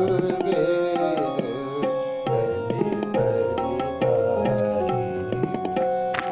Oh.